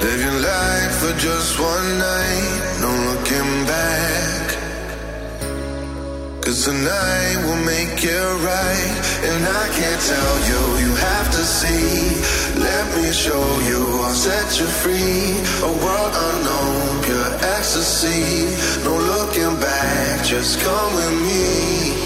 Living life for just one night, no looking back. Cause tonight will make it right. And I can't tell you, you have to see. Let me show you, I'll set you free. A world unknown, pure ecstasy. No looking back, just come with me.